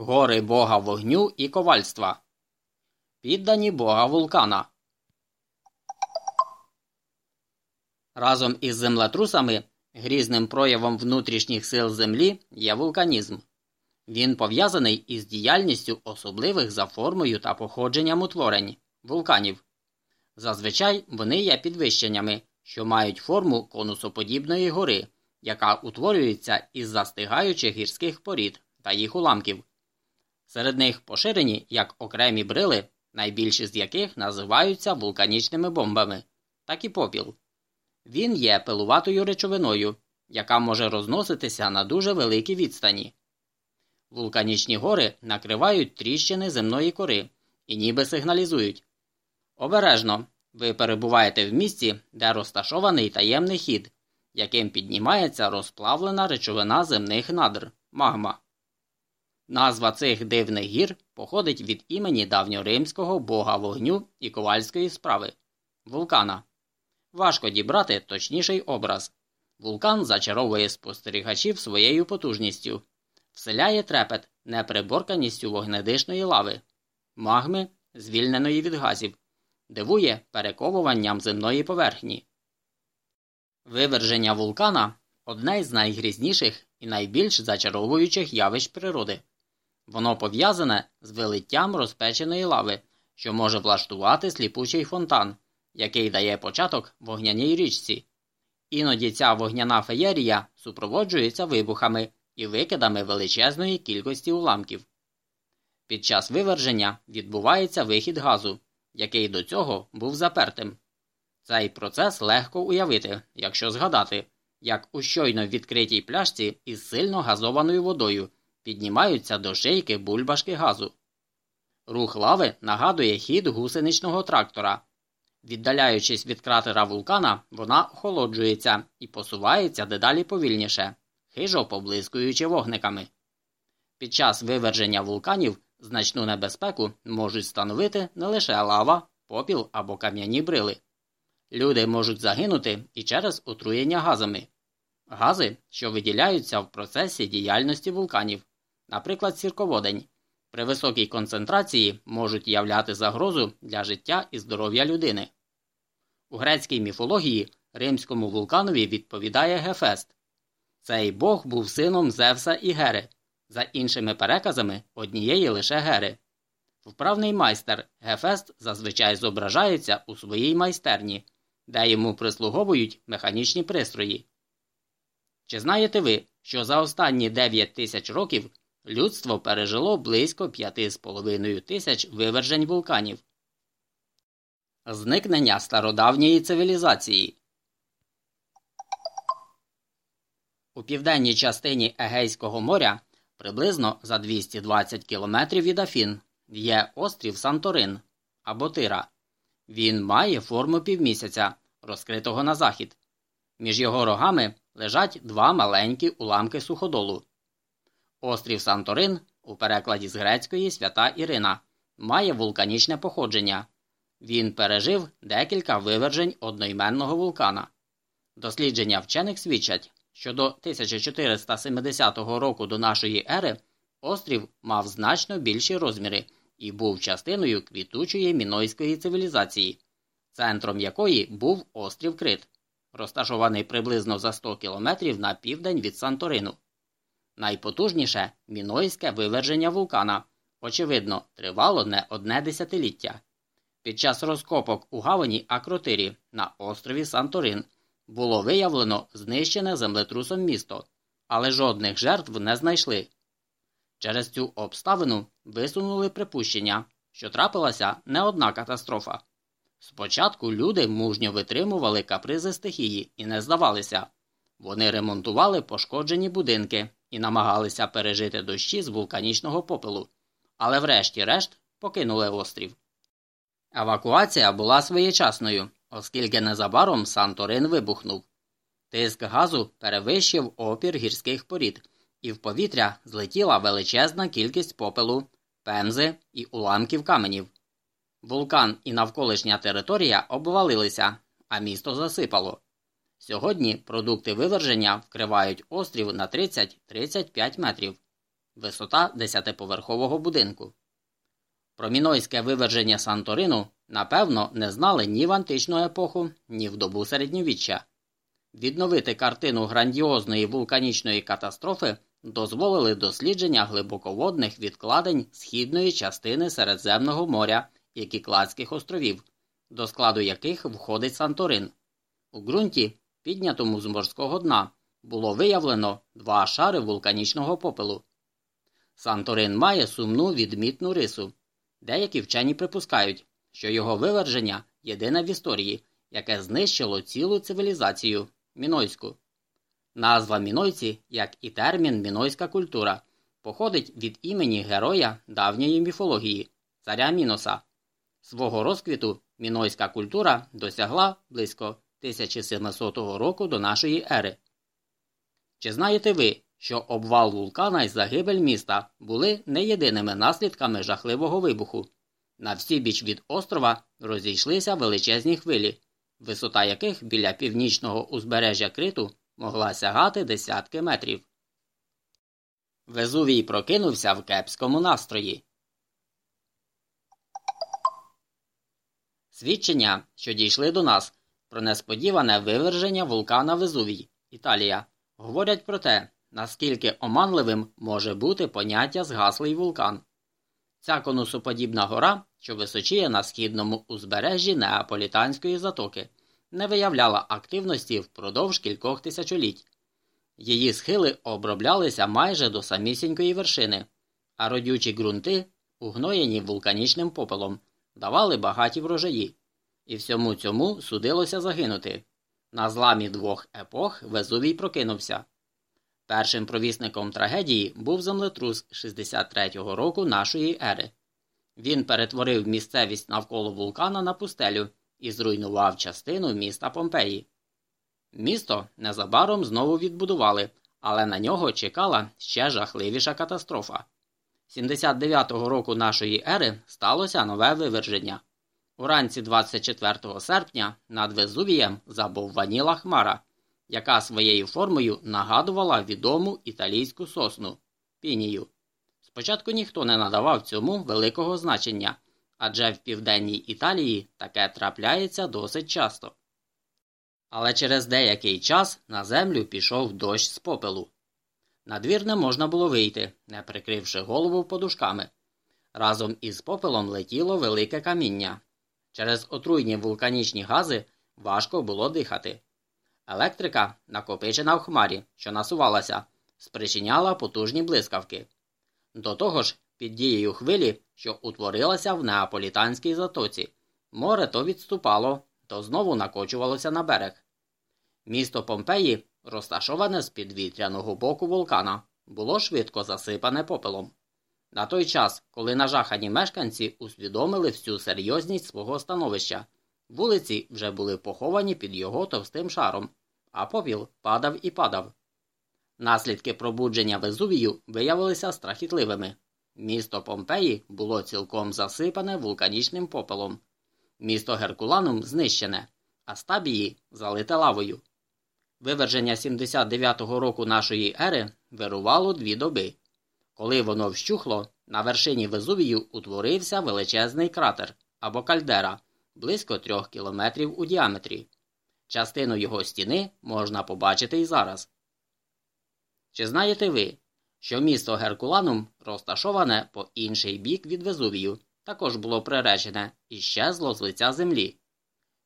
Гори бога вогню і ковальства. Піддані бога вулкана. Разом із землетрусами грізним проявом внутрішніх сил Землі є вулканізм. Він пов'язаний із діяльністю особливих за формою та походженням утворень вулканів. Зазвичай вони є підвищеннями, що мають форму конусоподібної гори, яка утворюється із застигаючих гірських порід та їх уламків. Серед них поширені як окремі брили, найбільші з яких називаються вулканічними бомбами, так і попіл. Він є пилуватою речовиною, яка може розноситися на дуже великій відстані. Вулканічні гори накривають тріщини земної кори і ніби сигналізують. Обережно, ви перебуваєте в місці, де розташований таємний хід, яким піднімається розплавлена речовина земних надр магма. Назва цих дивних гір походить від імені давньоримського бога вогню і ковальської справи вулкана. Важко дібрати точніший образ. Вулкан зачаровує спостерігачів своєю потужністю, вселяє трепет неприборканістю вогнедишної лави, магми, звільненої від газів, дивує перековуванням земної поверхні. Виверження вулкана одне з найгрізніших і найбільш зачаровуючих явищ природи. Воно пов'язане з вилиттям розпеченої лави, що може влаштувати сліпучий фонтан, який дає початок вогняній річці. Іноді ця вогняна феєрія супроводжується вибухами і викидами величезної кількості уламків. Під час виверження відбувається вихід газу, який до цього був запертим. Цей процес легко уявити, якщо згадати, як у щойно відкритій пляшці із сильно газованою водою піднімаються до шийки бульбашки газу. Рух лави нагадує хід гусеничного трактора. Віддаляючись від кратера вулкана, вона охолоджується і посувається дедалі повільніше, хижо поблискуючи вогниками. Під час виверження вулканів значну небезпеку можуть становити не лише лава, попіл або кам'яні брили. Люди можуть загинути і через отруєння газами. Гази, що виділяються в процесі діяльності вулканів, наприклад, сірководень, при високій концентрації можуть являти загрозу для життя і здоров'я людини. У грецькій міфології римському вулканові відповідає Гефест. Цей бог був сином Зевса і Гери, за іншими переказами однієї лише Гери. Вправний майстер Гефест зазвичай зображається у своїй майстерні, де йому прислуговують механічні пристрої. Чи знаєте ви, що за останні 9 тисяч років людство пережило близько 5,5 тисяч вивержень вулканів? Зникнення стародавньої цивілізації У південній частині Егейського моря приблизно за 220 кілометрів від Афін є острів Санторин або Тира. Він має форму півмісяця, розкритого на захід. Між його рогами лежать два маленькі уламки суходолу. Острів Санторин, у перекладі з грецької свята Ірина, має вулканічне походження. Він пережив декілька вивержень одноіменного вулкана. Дослідження вчених свідчать, що до 1470 року до нашої ери острів мав значно більші розміри і був частиною квітучої мінойської цивілізації, центром якої був острів Крит, розташований приблизно за 100 кілометрів на південь від Санторину. Найпотужніше мінойське виверження вулкана, очевидно, тривало не одне десятиліття. Під час розкопок у гавані Акротирі на острові Санторин було виявлено знищене землетрусом місто, але жодних жертв не знайшли. Через цю обставину висунули припущення, що трапилася не одна катастрофа. Спочатку люди мужньо витримували капризи стихії і не здавалися. Вони ремонтували пошкоджені будинки і намагалися пережити дощі з вулканічного попелу, але врешті-решт покинули острів. Евакуація була своєчасною, оскільки незабаром Санторин вибухнув. Тиск газу перевищив опір гірських порід, і в повітря злетіла величезна кількість попелу, пемзи і уламків каменів. Вулкан і навколишня територія обвалилися, а місто засипало. Сьогодні продукти виверження вкривають острів на 30-35 метрів. висота десятиповерхового будинку. Про мінойське виверження Санторину, напевно, не знали ні в античну епоху, ні в добу середньовіччя. Відновити картину грандіозної вулканічної катастрофи дозволили дослідження глибоководних відкладень східної частини Середземного моря і Кікладських островів, до складу яких входить Санторин. У ґрунті, піднятому з морського дна, було виявлено два шари вулканічного попелу. Санторин має сумну відмітну рису. Деякі вчені припускають, що його виверження єдине в історії, яке знищило цілу цивілізацію мінойську. Назва мінойці, як і термін мінойська культура, походить від імені героя давньої міфології, царя Міноса. Свого розквіту мінойська культура досягла близько 1700 року до нашої ери. Чи знаєте ви, що обвал вулкана і загибель міста були не єдиними наслідками жахливого вибуху? На всі біч від острова розійшлися величезні хвилі, висота яких біля північного узбережжя криту могла сягати десятки метрів. Везувій прокинувся в кепському настрої. Свідчення, що дійшли до нас про несподіване виверження вулкана Везувій, Італія, говорять про те, наскільки оманливим може бути поняття згаслий вулкан. Ця конусоподібна гора, що височіє на східному узбережжі Неаполітанської затоки, не виявляла активності впродовж кількох тисячоліть. Її схили оброблялися майже до самісінької вершини, а родючі ґрунти, угноєні вулканічним попелом, давали багаті врожаї, і всьому цьому судилося загинути. На зламі двох епох Везувій прокинувся. Першим провісником трагедії був землетрус 63-го року нашої ери. Він перетворив місцевість навколо вулкана на пустелю і зруйнував частину міста Помпеї. Місто незабаром знову відбудували, але на нього чекала ще жахливіша катастрофа. 79-го року нашої ери сталося нове виверження. Уранці 24 серпня над Везувієм забовваніла хмара, яка своєю формою нагадувала відому італійську сосну пінію. Спочатку ніхто не надавав цьому великого значення, адже в південній Італії таке трапляється досить часто. Але через деякий час на землю пішов дощ з попелу. На двір не можна було вийти, не прикривши голову подушками. Разом із попелом летіло велике каміння. Через отруйні вулканічні гази важко було дихати. Електрика, накопичена в хмарі, що насувалася, спричиняла потужні блискавки. До того ж, під дією хвилі, що утворилася в неаполітанській затоці, море то відступало, то знову накочувалося на берег. Місто Помпеї, розташоване з підвітряного боку вулкана, було швидко засипане попелом. На той час, коли нажахані мешканці усвідомили всю серйозність свого становища, вулиці вже були поховані під його товстим шаром, а попіл падав і падав. Наслідки пробудження Везувію виявилися страхітливими. Місто Помпеї було цілком засипане вулканічним попелом. Місто Геркуланум знищене, а стабії залите лавою. Виверження 79-го року нашої ери вирувало дві доби. Коли воно вщухло, на вершині Везувію утворився величезний кратер або кальдера близько трьох кілометрів у діаметрі. Частину його стіни можна побачити і зараз. Чи знаєте ви, що місто Геркуланум розташоване по інший бік від Везувію, також було приречене і щезло з лиця землі?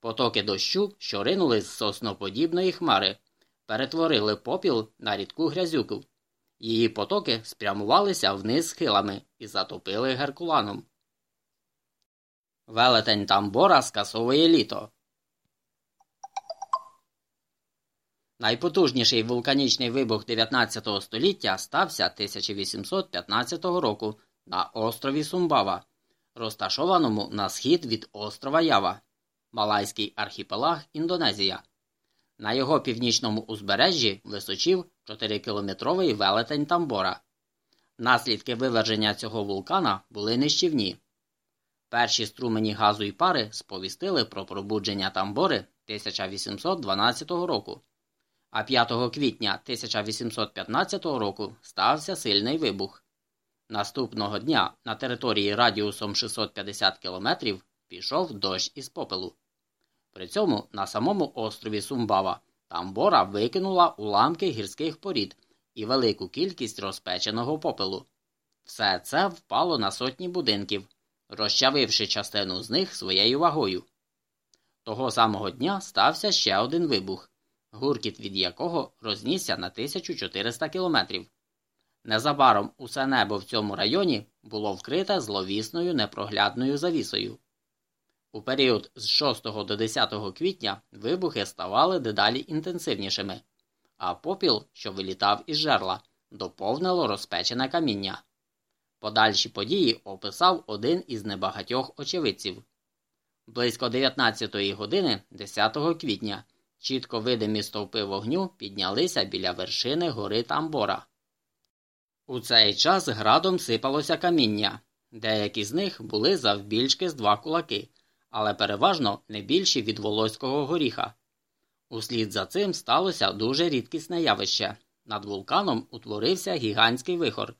Потоки дощу, що ринули з сосноподібної хмари, перетворили попіл на рідку грязюку. Її потоки спрямувалися вниз схилами і затопили Геркуланом. Велетень Тамбора скасовує літо. Найпотужніший вулканічний вибух 19 століття стався 1815 року на острові Сумбава, розташованому на схід від острова Ява, Малайський архіпелаг Індонезія. На його північному узбережжі височив 4-кілометровий велетень Тамбора. Наслідки виверження цього вулкана були нищівні. Перші струмені газу і пари сповістили про пробудження Тамбори 1812 року а 5 квітня 1815 року стався сильний вибух, Наступного дня на території радіусом 650 км пішов дощ із попелу. При цьому на самому острові Сумбава Тамбора викинула уламки гірських порід і велику кількість розпеченого попелу. Все це впало на сотні будинків, розчавивши частину з них своєю вагою. Того самого дня стався ще один вибух, гуркіт від якого рознісся на 1400 кілометрів. Незабаром усе небо в цьому районі було вкрите зловісною непроглядною завісою. У період з 6 до 10 квітня вибухи ставали дедалі інтенсивнішими, а попіл, що вилітав із жерла, доповнило розпечене каміння. Подальші події описав один із небагатьох очевидців. Близько 19 години 10 квітня чітко видимі стовпи вогню піднялися біля вершини гори Тамбора. У цей час градом сипалося каміння. Деякі з них були завбільшки з два кулаки, але переважно не більші від волоського горіха. Услід за цим сталося дуже рідкісне явище. Над вулканом утворився гігантський вихор.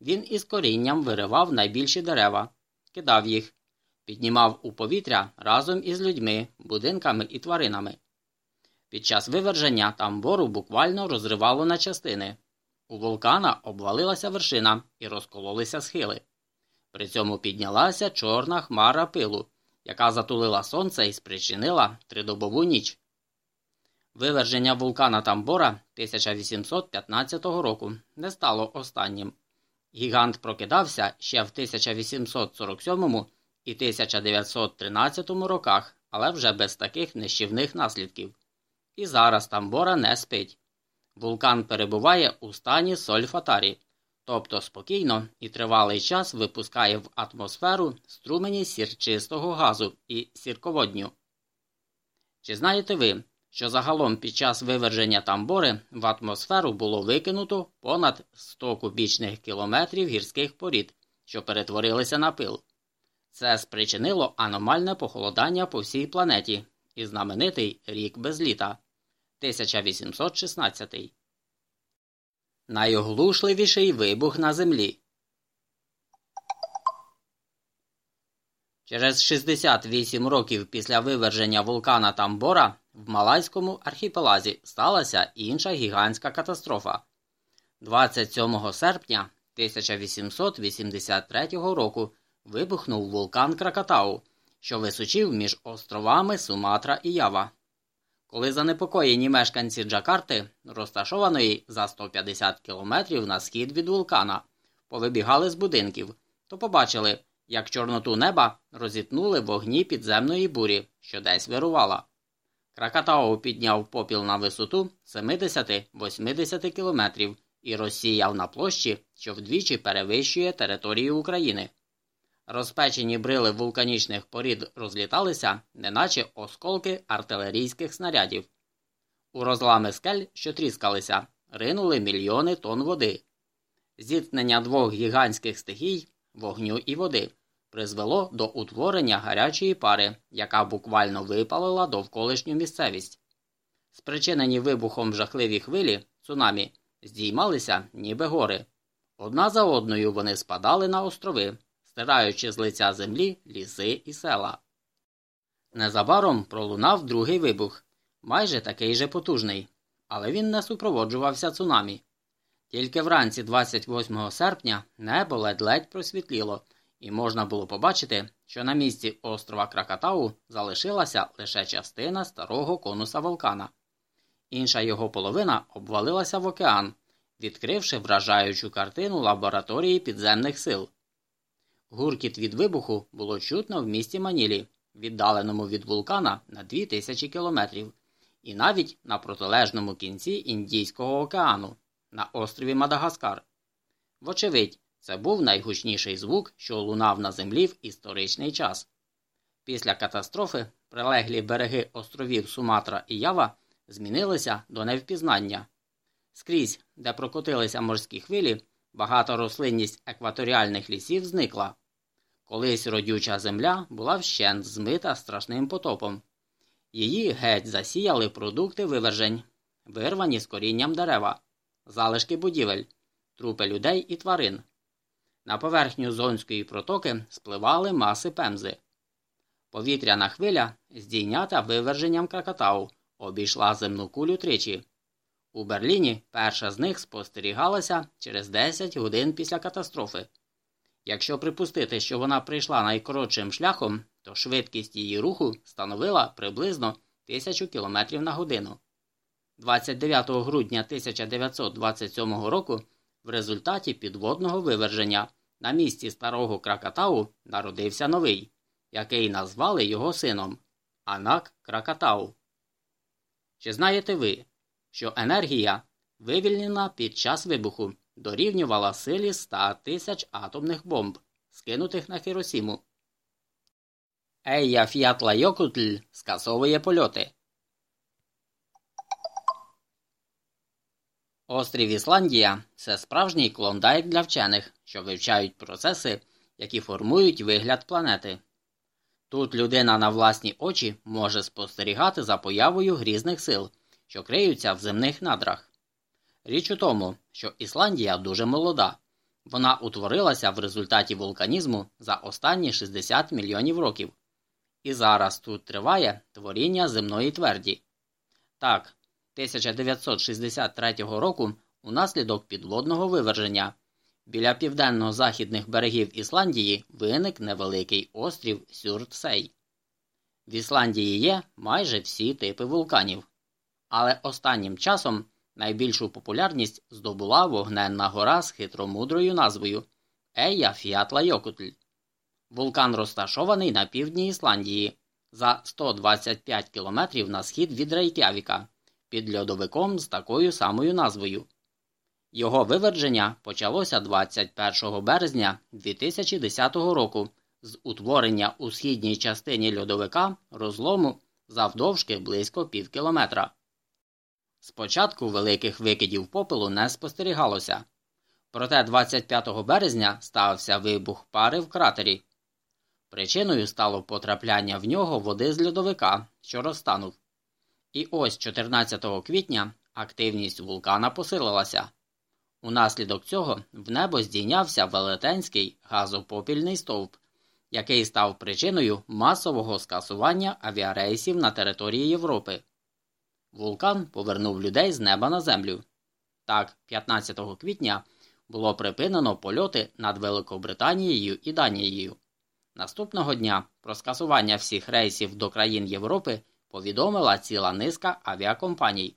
Він із корінням виривав найбільші дерева, кидав їх, піднімав у повітря разом із людьми, будинками і тваринами. Під час виверження тамбору буквально розривало на частини. У вулкана обвалилася вершина і розкололися схили. При цьому піднялася чорна хмара пилу, яка затулила сонце і спричинила тридобову ніч. Виверження вулкана Тамбора 1815 року не стало останнім. Гігант прокидався ще в 1847 і 1913 роках, але вже без таких нищівних наслідків. І зараз Тамбора не спить. Вулкан перебуває у стані сольфатарі, тобто спокійно і тривалий час випускає в атмосферу струмені сірчистого газу і сірководню. Чи знаєте ви, що загалом під час виверження тамбори в атмосферу було викинуто понад 100 кубічних кілометрів гірських порід, що перетворилися на пил? Це спричинило аномальне похолодання по всій планеті і знаменитий рік без літа. 1816. Найоглушливіший вибух на землі. Через 68 років після виверження вулкана Тамбора в Малайському архіпелазі сталася інша гігантська катастрофа. 27 серпня 1883 року вибухнув вулкан Кракатау, що височив між островами Суматра і Ява. Коли занепокоєні мешканці Джакарти, розташованої за 150 кілометрів на схід від вулкана, повибігали з будинків, то побачили, як чорноту неба розітнули вогні підземної бурі, що десь вирувала. Кракатау підняв попіл на висоту 70-80 кілометрів і розсіяв на площі, що вдвічі перевищує територію України. Розпечені брили вулканічних порід розліталися, неначе осколки артилерійських снарядів. У розлами скель, що тріскалися, ринули мільйони тонн води. Зіткнення двох гігантських стихій, вогню і води, призвело до утворення гарячої пари, яка буквально випалила довколишню місцевість. Спричинені вибухом жахливі хвилі, цунамі, здіймалися, ніби гори. Одна за одною вони спадали на острови стираючи з лиця землі ліси і села. Незабаром пролунав другий вибух, майже такий же потужний, але він не супроводжувався цунамі. Тільки вранці 28 серпня небо ледь-ледь просвітліло, і можна було побачити, що на місці острова Кракатау залишилася лише частина старого конуса вулкана. Інша його половина обвалилася в океан, відкривши вражаючу картину лабораторії підземних сил. Гуркіт від вибуху було чутно в місті Манілі, віддаленому від вулкана на 2000 кілометрів, і навіть на протилежному кінці Індійського океану на острові Мадагаскар. Вочевидь, це був найгучніший звук, що лунав на землі в історичний час. Після катастрофи прилеглі береги островів Суматра і Ява змінилися до невпізнання. Скрізь, де прокотилися морські хвилі, багато рослинність екваторіальних лісів зникла. Колись родюча земля була вщент змита страшним потопом. Її геть засіяли продукти вивержень, вирвані з корінням дерева, залишки будівель, трупи людей і тварин. На поверхню Зонської протоки спливали маси пемзи. Повітряна хвиля, здійнята виверженням Кракатау, обійшла земну кулю тричі. У Берліні перша з них спостерігалася через 10 годин після катастрофи. Якщо припустити, що вона прийшла найкоротшим шляхом, то швидкість її руху становила приблизно 1000 км на годину. 29 грудня 1927 року в результаті підводного виверження на місці старого Кракатау народився новий, який назвали його сином Анак Кракатау. Чи знаєте ви, що енергія, вивільнена під час вибуху, дорівнювала силі 100 тисяч атомних бомб, скинутих на Хіросіму? Ея Фіатла Йокутль скасовує польоти. Острів Ісландія це справжній клондайк для вчених, що вивчають процеси, які формують вигляд планети. Тут людина на власні очі може спостерігати за появою грізних сил, що криються в земних надрах. Річ у тому, що Ісландія дуже молода, вона утворилася в результаті вулканізму за останні 60 мільйонів років. І зараз тут триває творіння земної тверді. Так, 1963 року унаслідок підводного виверження біля південно-західних берегів Ісландії виник невеликий острів Сюртсей. В Ісландії є майже всі типи вулканів, але останнім часом найбільшу популярність здобула вогненна гора з хитромудрою назвою Ея Фіатла Йокутль. Вулкан розташований на півдні Ісландії за 125 кілометрів на схід від Рейкявіка під льодовиком з такою самою назвою. Його виверження почалося 21 березня 2010 року з утворення у східній частині льодовика розлому завдовжки близько пів кілометра. Спочатку великих викидів попелу не спостерігалося, проте 25 березня стався вибух пари в кратері. Причиною стало потрапляння в нього води з льодовика, що розтанув. І ось 14 квітня активність вулкана посилилася. Унаслідок цього в небо здійнявся велетенський газопопільний стовп, який став причиною масового скасування авіарейсів на території Європи. Вулкан повернув людей з неба на землю. Так, 15 квітня було припинено польоти над Великобританією і Данією. Наступного дня про скасування всіх рейсів до країн Європи повідомила ціла низка авіакомпаній,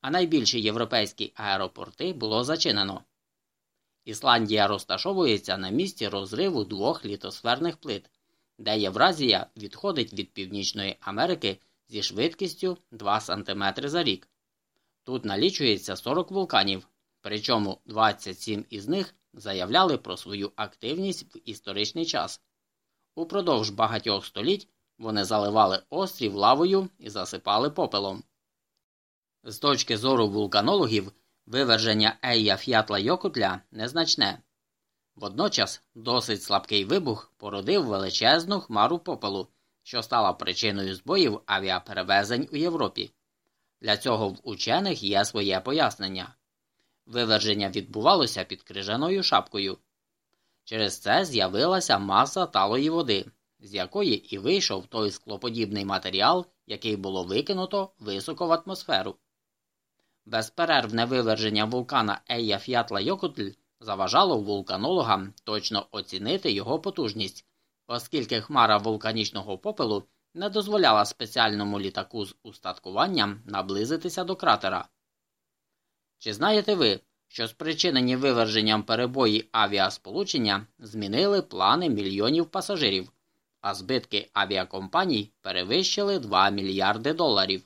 а найбільші європейські аеропорти було зачинено. Ісландія розташовується на місці розриву двох літосферних плит, де Євразія відходить від Північної Америки зі швидкістю 2 см за рік. Тут налічується 40 вулканів, причому 27 із них заявляли про свою активність в історичний час. Упродовж багатьох століть вони заливали острів лавою і засипали попелом. З точки зору вулканологів, виверження Ея Ф'ятла Йокутля незначне. Водночас досить слабкий вибух породив величезну хмару попелу, що стала причиною збоїв авіаперевезень у Європі. Для цього в учених є своє пояснення. Виверження відбувалося під крижаною шапкою. Через це з'явилася маса талої води, з якої і вийшов той склоподібний матеріал, який було викинуто високо в атмосферу. Безперервне виверження вулкана Ея Ф'ятла Йокутль заважало вулканологам точно оцінити його потужність, оскільки хмара вулканічного попелу не дозволяла спеціальному літаку з устаткуванням наблизитися до кратера. Чи знаєте ви, що спричинені виверженням перебої авіасполучення змінили плани мільйонів пасажирів, а збитки авіакомпаній перевищили 2 мільярди доларів?